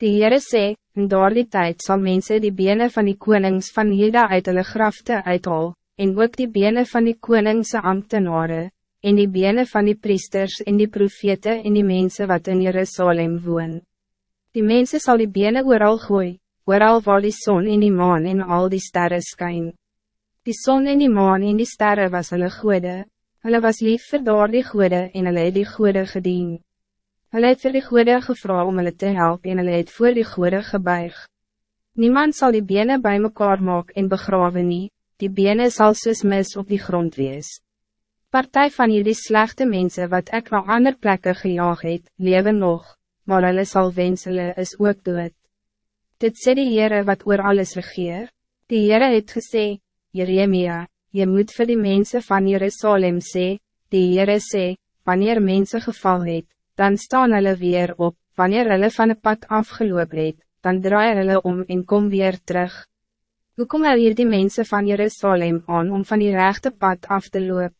Die Heere sê, in daardie tijd zal mensen die benen van die konings van Hilda uit hulle grafte uithaal, en ook die benen van die koningse ambtenaren, en die benen van die priesters en die profete en die mensen wat in Jerusalem woon. Die mensen zal die benen ooral gooi, ooral waar die zon en die maan en al die sterren skyn. Die zon en die maan en die sterren was hulle goede, hulle was lief vir daar die goede en hulle die goede gediend. Hulle het vir die goede gevra om hulle te helpen en hulle het voor die goede gebuig. Niemand zal die benen bij mekaar maak en begraven nie, die benen zal soos mis op die grond wees. Partij van jullie slechte mensen wat ik naar ander plekken gejaagd het, leven nog, maar hulle sal wens hulle is ook dood. Dit sê die Heere wat oor alles regeer, die Heere het gesê, Jeremia, je moet voor die mensen van Jerusalem sê, die Heere sê, wanneer mensen geval het, dan staan hulle weer op, wanneer hulle van een pad afgeloop het, dan draai hulle om en kom weer terug. Hoe kom hou hier die mensen van Jerusalem aan om van die rechte pad af te loop?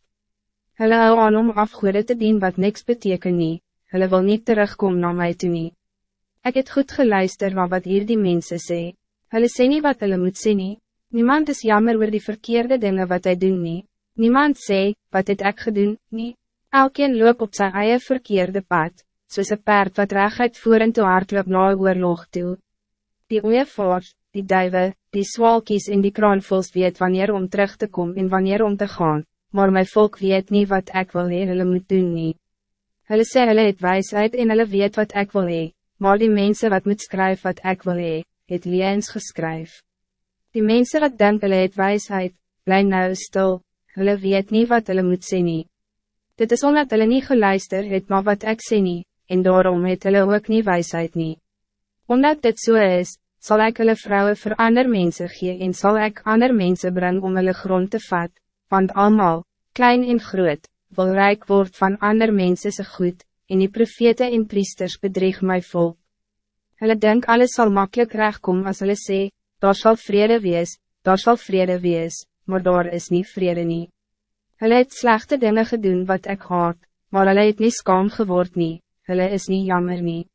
Hulle hou aan om afgoede te dien wat niks beteken nie, hulle wil niet terugkom naar mij toe nie. Ek het goed geluister wat wat hier die mensen sê, hulle sê nie wat hulle moet sê nie, niemand is jammer oor die verkeerde dingen wat hij doen nie, niemand sê, wat het ek gedoen, nie. Elkeen loop op zijn eie verkeerde pad, soos een paard wat reguit voor en toe hardloop na oorlog toe. Die oevaars, die duive, die swalkies en die kraanvols weet wanneer om terug te komen en wanneer om te gaan, maar mijn volk weet niet wat ik wil hee, hulle moet doen nie. Hulle sê hulle het wijsheid en hulle weet wat ik wil hee, maar die mensen wat moet schrijven wat ik wil hee, het liens geskryf. Die mensen wat denken hulle het wijsheid, bly nou stil, hulle weet niet wat hulle moet sê nie. Dit is omdat hulle nie geluister het maar wat ik sê nie, en daarom het hulle ook nie wijsheid nie. Omdat dit zo so is, zal ik hulle vrouwen voor ander mensen gee en zal ik ander mensen brengen om hulle grond te vat, want allemaal, klein en groot, wil rijk word van ander mensen se goed, en die profete en priesters bedreig my volk. Hulle denk alles zal makkelijk rechtkom as hulle sê, daar zal vrede wees, daar zal vrede wees, maar daar is niet vrede niet. Hulle het slechte dingen gedoen wat ik haat, maar hulle het nie skaam geword nie, hulle is niet jammer nie.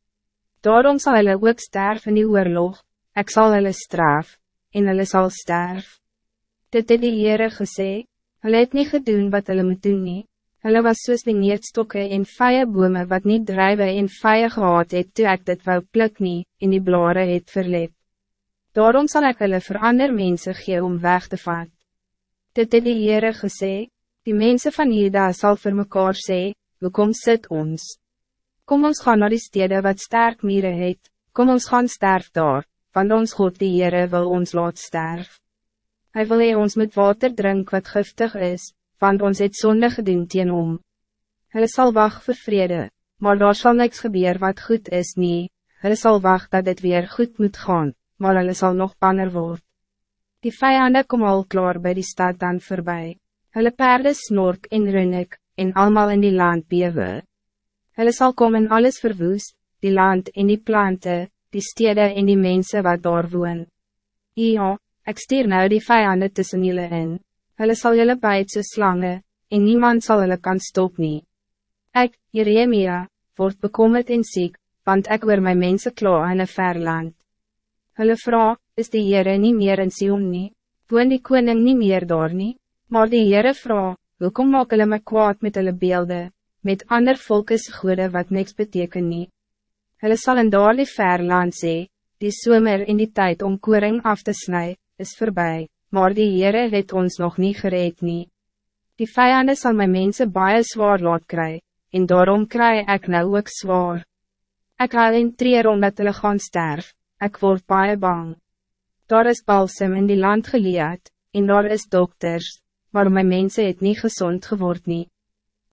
Daarom zal hulle ook sterf in die oorlog, ek sal hulle straf, en hulle sal sterf. Dit het die Heere gesê, hulle het nie gedoen wat hulle moet doen nie, hulle was soos die neerstokke en vye bome wat niet drijven en vye gehad het toe ek dit wou pluk nie, en die blare het verlep. Daarom zal ik hulle vir ander mense gee om weg te vat. Dit het die Heere gesê, Die mensen van Juda zal voor mekaar sê, kom sit ons. Kom ons gaan naar die steden wat sterk mieren het, kom ons gaan sterf daar, want ons God die Heere wil ons laat sterf. Hij wil hy ons met water drink wat giftig is, want ons het zonde gedoen teen om. Hulle sal wacht vir vrede, maar daar zal niks gebeuren wat goed is nie, hulle sal wacht dat het weer goed moet gaan, maar hulle sal nog banner word. Die vijanden kom al klaar bij die stad dan voorbij. Hulle perde snork en runnik, en allemaal in die land bewe. Hulle sal kom en alles verwoes, die land en die planten, die steden en die mensen wat daar woon. Ja, ek stuur nou die vijanden tussen julle in. Hulle sal julle bijt so slange, en niemand zal hulle kan stop nie. Ek, Jeremia, word bekommerd en ziek, want ek oor my mense kla in een ver land. Hulle vraag, is die Heere nie meer in Sion nie? Woon die koning nie meer daar nie? Maar die Heere vraag, hoekom maak hulle my kwaad met hulle beelden, met ander volkes goede wat niks beteken nie? Hulle sal in daardie ver land sê, die somer in die tijd om koring af te snijden, is voorbij, maar die Heere het ons nog niet gereed nie. Die vijanden zal mijn mensen baie zwaar laat kry, en daarom kry ik nou ook zwaar. Ik haal in treer omdat hulle gaan sterf, ik word baie bang. Daar is balsem in die land geleerd, en daar is dokters, maar mijn mensen het niet gezond geword niet.